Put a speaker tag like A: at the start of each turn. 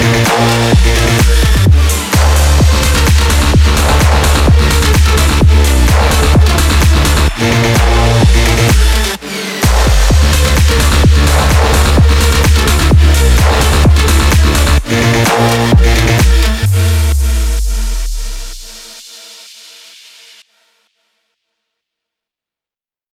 A: Yeah.